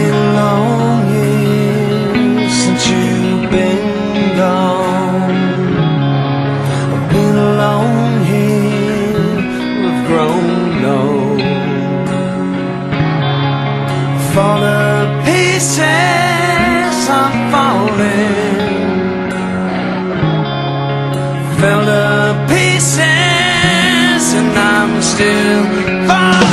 been long years since you've been gone. I've been alone here with grown old. Fall to pieces, I'm falling. Fell to pieces, and I'm still falling.